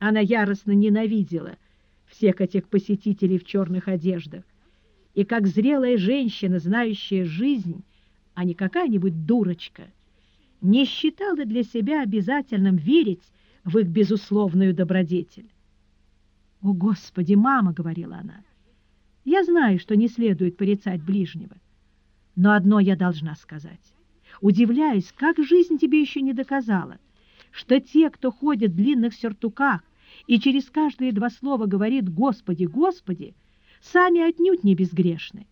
Она яростно ненавидела всех этих посетителей в черных одеждах, и как зрелая женщина, знающая жизнь, а не какая-нибудь дурочка, не считала для себя обязательным верить в их безусловную добродетель. «О, Господи, мама!» — говорила она. «Я знаю, что не следует порицать ближнего, но одно я должна сказать. Удивляюсь, как жизнь тебе еще не доказала, что те, кто ходит в длинных сюртуках и через каждые два слова говорит «Господи, Господи», сами отнюдь не безгрешны.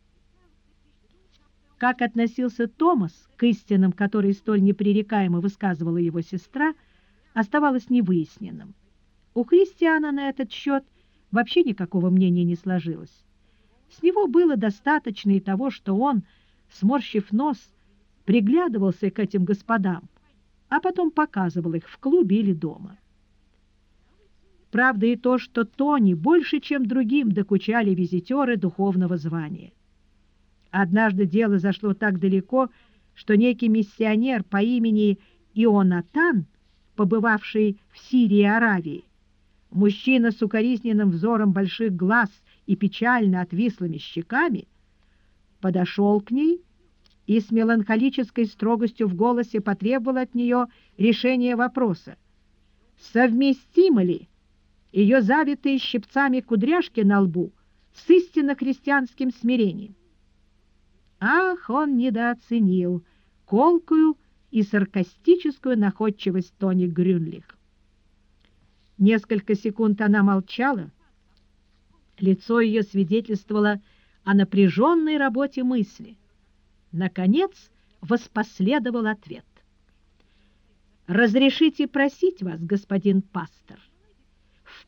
Как относился Томас к истинам, которые столь непререкаемо высказывала его сестра, оставалось невыясненным. У христиана на этот счет вообще никакого мнения не сложилось. С него было достаточно и того, что он, сморщив нос, приглядывался к этим господам, а потом показывал их в клубе или дома. Правда и то, что Тони больше, чем другим, докучали визитеры духовного звания. Однажды дело зашло так далеко, что некий миссионер по имени Ионатан, побывавший в Сирии и Аравии, мужчина с укоризненным взором больших глаз и печально отвислыми щеками, подошел к ней и с меланхолической строгостью в голосе потребовал от нее решения вопроса, совместимо ли ее завитые щипцами кудряшки на лбу с истинно христианским смирением. Ах, он недооценил колкую и саркастическую находчивость Тони Грюнлих. Несколько секунд она молчала. Лицо ее свидетельствовало о напряженной работе мысли. Наконец воспоследовал ответ. «Разрешите просить вас, господин пастор,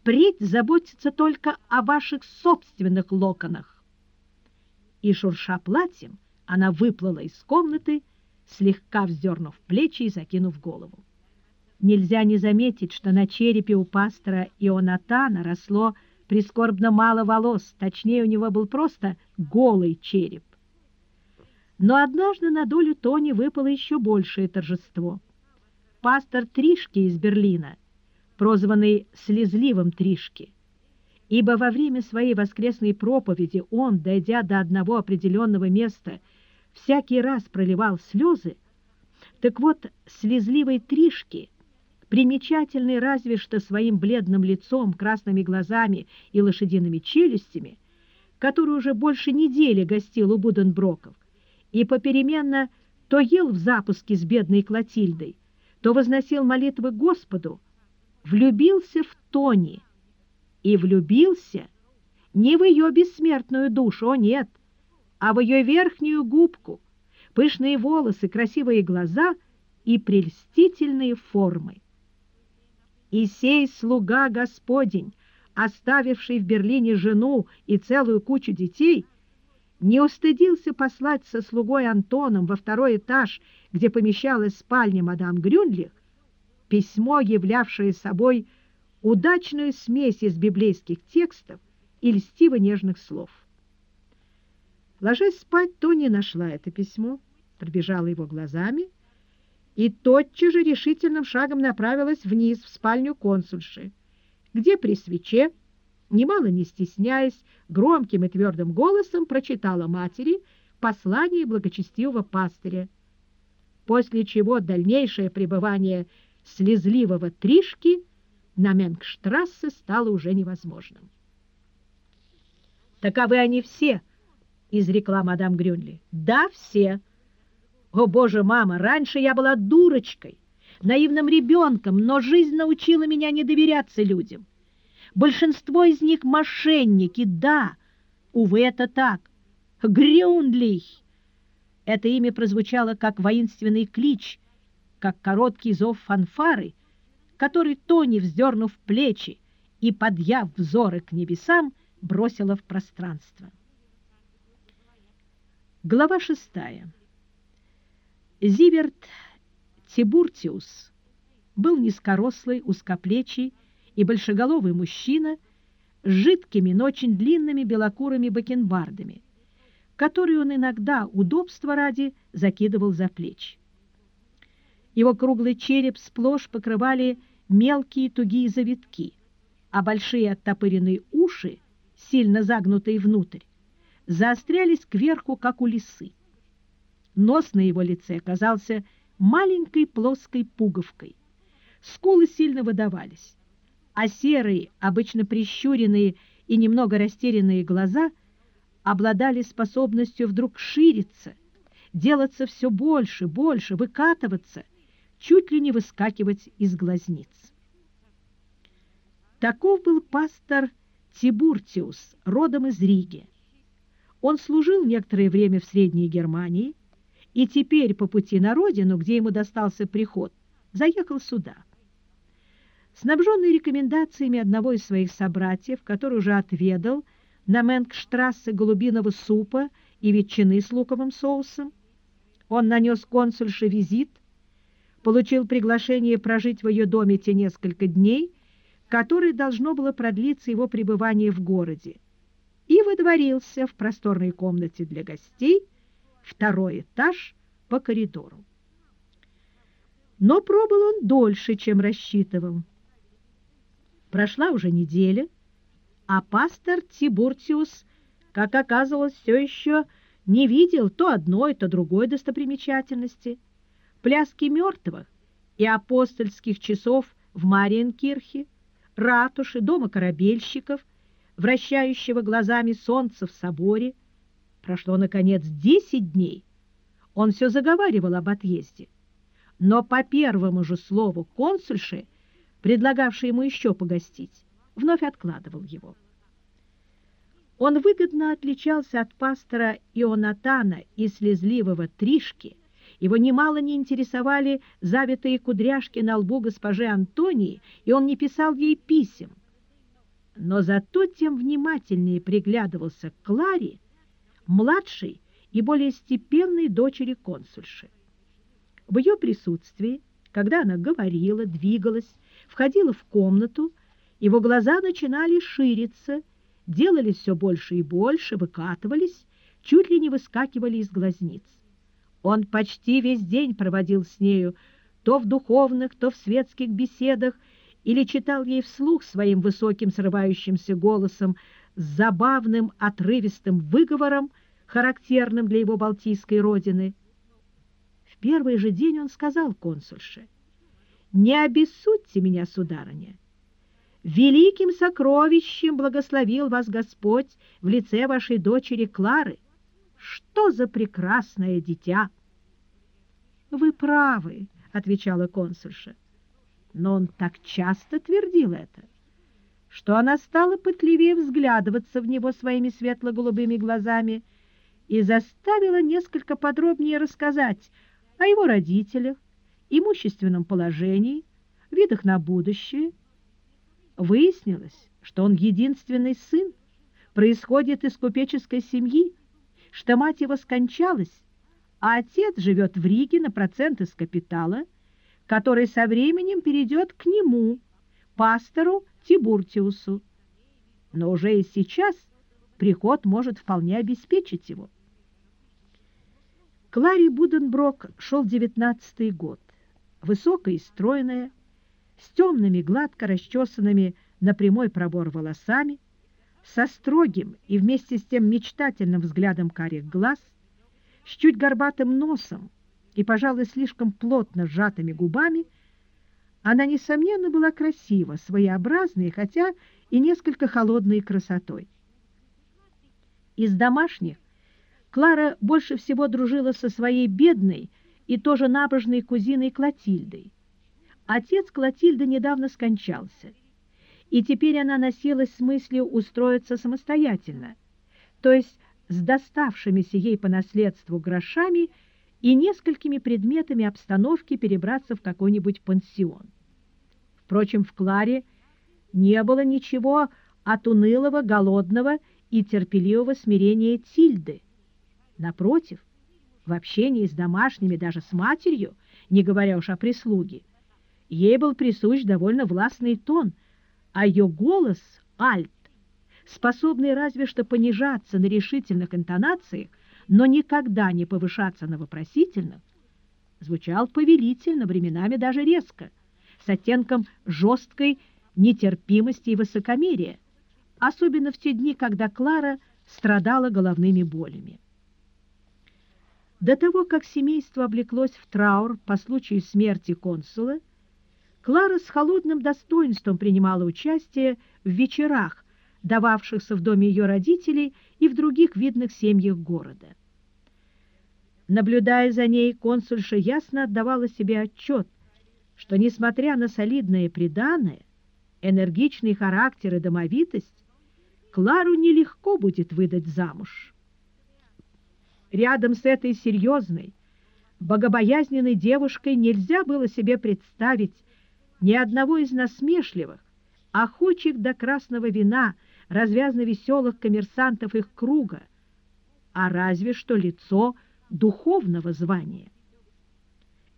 впредь заботиться только о ваших собственных локонах». И, шурша платьем, она выплыла из комнаты, слегка вздернув плечи и закинув голову. Нельзя не заметить, что на черепе у пастора Ионатана росло прискорбно мало волос, точнее, у него был просто голый череп. Но однажды на долю Тони выпало еще большее торжество. Пастор Тришки из Берлина, прозванный «слезливым Тришки», ибо во время своей воскресной проповеди он, дойдя до одного определенного места, всякий раз проливал слезы, так вот, слезливой Тришки, примечательный разве что своим бледным лицом, красными глазами и лошадиными челюстями, который уже больше недели гостил у Буденброков, и попеременно то ел в запуске с бедной Клотильдой, то возносил молитвы Господу, влюбился в Тони, и влюбился не в ее бессмертную душу, о нет, а в ее верхнюю губку, пышные волосы, красивые глаза и прельстительные формы. И сей слуга Господень, оставивший в Берлине жену и целую кучу детей, не устыдился послать со слугой Антоном во второй этаж, где помещалась спальня мадам Грюндлих, письмо, являвшее собой удачную смесь из библейских текстов и льстиво-нежных слов. Ложась спать, Тони нашла это письмо, пробежала его глазами и тотчас же решительным шагом направилась вниз в спальню консульши, где при свече, немало не стесняясь, громким и твердым голосом прочитала матери послание благочестивого пастыря, после чего дальнейшее пребывание слезливого Тришки на Менгштрассе стало уже невозможным. «Таковы они все», — изрекла мадам Грюнли. «Да, все». «О, Боже, мама, раньше я была дурочкой, наивным ребенком, но жизнь научила меня не доверяться людям. Большинство из них мошенники, да, увы, это так. Грюндлих!» Это имя прозвучало как воинственный клич, как короткий зов фанфары, который Тони, вздернув плечи и подъяв взоры к небесам, бросила в пространство. Глава шестая. Зиверт Тибуртиус был низкорослый, узкоплечий и большеголовый мужчина с жидкими, но очень длинными белокурыми бакенбардами, которые он иногда, удобства ради, закидывал за плечи. Его круглый череп сплошь покрывали мелкие тугие завитки, а большие оттопыренные уши, сильно загнутые внутрь, заострялись кверху, как у лисы. Нос на его лице оказался маленькой плоской пуговкой. Скулы сильно выдавались, а серые, обычно прищуренные и немного растерянные глаза обладали способностью вдруг шириться, делаться все больше, больше, выкатываться, чуть ли не выскакивать из глазниц. Таков был пастор Тибуртиус, родом из Риги. Он служил некоторое время в Средней Германии и теперь по пути на родину, где ему достался приход, заехал сюда. Снабженный рекомендациями одного из своих собратьев, который уже отведал на Менгштрассе голубиного супа и ветчины с луковым соусом, он нанес консульше визит, получил приглашение прожить в ее доме те несколько дней, которые должно было продлиться его пребывание в городе, и выдворился в просторной комнате для гостей, второй этаж по коридору. Но пробыл он дольше, чем рассчитывал. Прошла уже неделя, а пастор Тибуртиус, как оказалось, все еще не видел то одной, то другой достопримечательности. Пляски мертвых и апостольских часов в Мариенкирхе, ратуши, дома корабельщиков, вращающего глазами солнца в соборе. Прошло, наконец, десять дней. Он все заговаривал об отъезде. Но по первому же слову консульши, предлагавшей ему еще погостить, вновь откладывал его. Он выгодно отличался от пастора Ионатана и слезливого Тришки. Его немало не интересовали завитые кудряшки на лбу госпожи Антонии, и он не писал ей писем. Но зато тем внимательнее приглядывался к Кларе, младшей и более степенной дочери консульши. В ее присутствии, когда она говорила, двигалась, входила в комнату, его глаза начинали шириться делались все больше и больше, выкатывались, чуть ли не выскакивали из глазниц. Он почти весь день проводил с нею, то в духовных, то в светских беседах, или читал ей вслух своим высоким срывающимся голосом с забавным отрывистым выговором, характерным для его балтийской родины. В первый же день он сказал консульше, «Не обессудьте меня, сударыня, Великим сокровищем благословил вас Господь в лице вашей дочери Клары. Что за прекрасное дитя! — Вы правы, — отвечала консульша. Но он так часто твердил это, что она стала пытливее взглядываться в него своими светло-голубыми глазами и заставила несколько подробнее рассказать о его родителях, имущественном положении, видах на будущее, Выяснилось, что он единственный сын, происходит из купеческой семьи, что мать его скончалась, а отец живет в Риге на процент из капитала, который со временем перейдет к нему, пастору Тибуртиусу. Но уже и сейчас приход может вполне обеспечить его. Клари Буденброк шел девятнадцатый год, высокая и стройная, с темными, гладко расчесанными на прямой пробор волосами, со строгим и вместе с тем мечтательным взглядом карих глаз, с чуть горбатым носом и, пожалуй, слишком плотно сжатыми губами, она, несомненно, была красива, своеобразной, хотя и несколько холодной красотой. Из домашних Клара больше всего дружила со своей бедной и тоже набожной кузиной Клотильдой, Отец Клотильды недавно скончался, и теперь она носилась с мыслью устроиться самостоятельно, то есть с доставшимися ей по наследству грошами и несколькими предметами обстановки перебраться в какой-нибудь пансион. Впрочем, в Кларе не было ничего от унылого, голодного и терпеливого смирения Тильды. Напротив, в общении с домашними, даже с матерью, не говоря уж о прислуге, Ей был присущ довольно властный тон, а ее голос — альт, способный разве что понижаться на решительных интонациях, но никогда не повышаться на вопросительных, звучал повелительно, временами даже резко, с оттенком жесткой нетерпимости и высокомерия, особенно в те дни, когда Клара страдала головными болями. До того, как семейство облеклось в траур по случаю смерти консула, Клара с холодным достоинством принимала участие в вечерах, дававшихся в доме ее родителей и в других видных семьях города. Наблюдая за ней, консульша ясно отдавала себе отчет, что, несмотря на солидное преданное, энергичный характер и домовитость, Клару нелегко будет выдать замуж. Рядом с этой серьезной, богобоязненной девушкой нельзя было себе представить ни одного из насмешливых, охочих до красного вина, развязно веселых коммерсантов их круга, а разве что лицо духовного звания.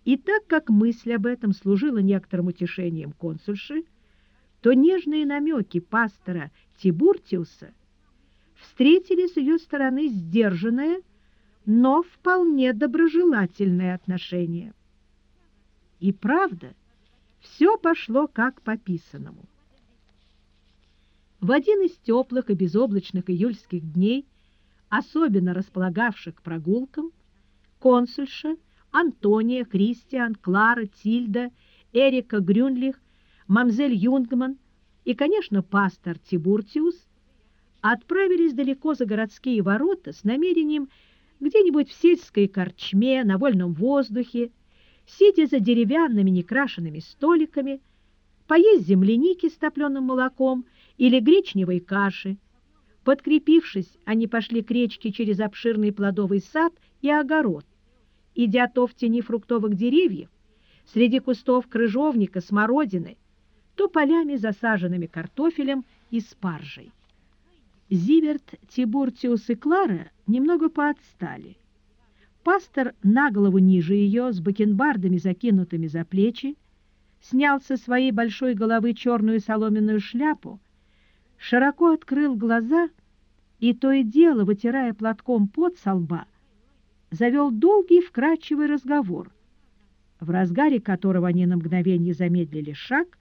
И так как мысль об этом служила некоторым утешением консульши, то нежные намеки пастора Тибуртиуса встретили с ее стороны сдержанное, но вполне доброжелательное отношение. И правда, все пошло как по писанному. В один из теплых и безоблачных июльских дней, особенно располагавших к прогулкам, консульша, Антония, Кристиан, Клара, Тильда, Эрика Грюнлих, мамзель Юнгман и, конечно, пастор Тибуртиус отправились далеко за городские ворота с намерением где-нибудь в сельской корчме, на вольном воздухе, сидя за деревянными некрашенными столиками, поесть земляники с топленым молоком или гречневой каши. Подкрепившись, они пошли к речке через обширный плодовый сад и огород. Идя то в тени фруктовых деревьев, среди кустов крыжовника, смородины, то полями, засаженными картофелем и спаржей. Зиверт, Тибуртиус и Клара немного поотстали. Пастор на голову ниже ее, с бакенбардами, закинутыми за плечи, снял со своей большой головы черную соломенную шляпу, широко открыл глаза и, то и дело, вытирая платком пот со лба, завел долгий вкрадчивый разговор, в разгаре которого они на мгновение замедлили шаг,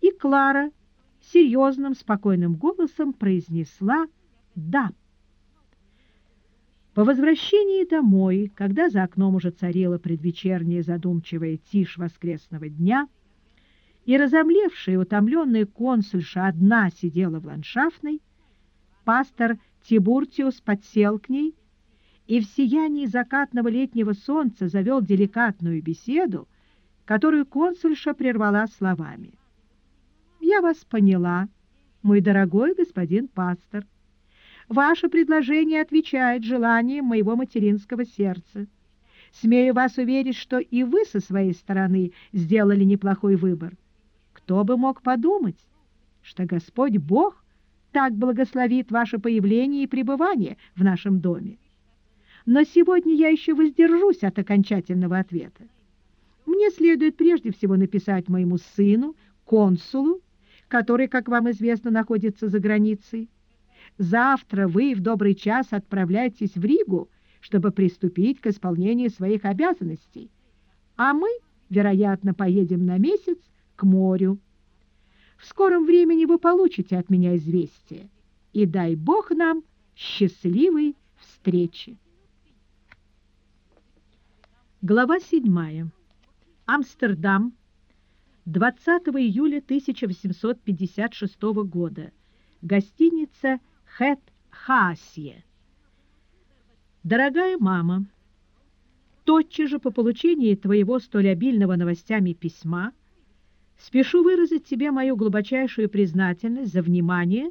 и Клара серьезным, спокойным голосом произнесла «да». По возвращении домой, когда за окном уже царила предвечерняя задумчивая тишь воскресного дня, и разомлевшая и утомленная консульша одна сидела в ландшафтной, пастор Тибуртиус подсел к ней и в сиянии закатного летнего солнца завел деликатную беседу, которую консульша прервала словами. «Я вас поняла, мой дорогой господин пастор. Ваше предложение отвечает желаниям моего материнского сердца. Смею вас уверить, что и вы со своей стороны сделали неплохой выбор. Кто бы мог подумать, что Господь Бог так благословит ваше появление и пребывание в нашем доме. Но сегодня я еще воздержусь от окончательного ответа. Мне следует прежде всего написать моему сыну, консулу, который, как вам известно, находится за границей, Завтра вы в добрый час отправляйтесь в Ригу, чтобы приступить к исполнению своих обязанностей, а мы, вероятно, поедем на месяц к морю. В скором времени вы получите от меня известие, и дай Бог нам счастливой встречи. Глава 7. Амстердам. 20 июля 1856 года. Гостиница Хэт Хаасье. Дорогая мама, тотчас же по получении твоего столь обильного новостями письма спешу выразить тебе мою глубочайшую признательность за внимание,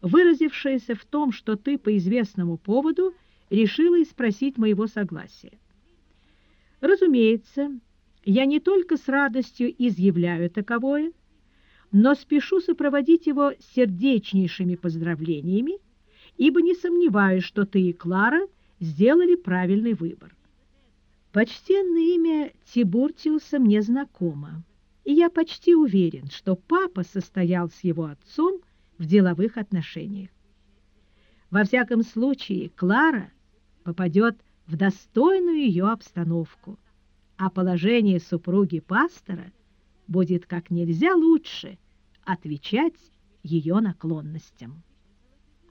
выразившееся в том, что ты по известному поводу решила спросить моего согласия. Разумеется, я не только с радостью изъявляю таковое, но спешу сопроводить его сердечнейшими поздравлениями, ибо не сомневаюсь, что ты и Клара сделали правильный выбор. Почтенное имя Тибуртиуса мне знакомо, и я почти уверен, что папа состоял с его отцом в деловых отношениях. Во всяком случае, Клара попадет в достойную ее обстановку, а положение супруги пастора – будет как нельзя лучше, отвечать ее наклонностям.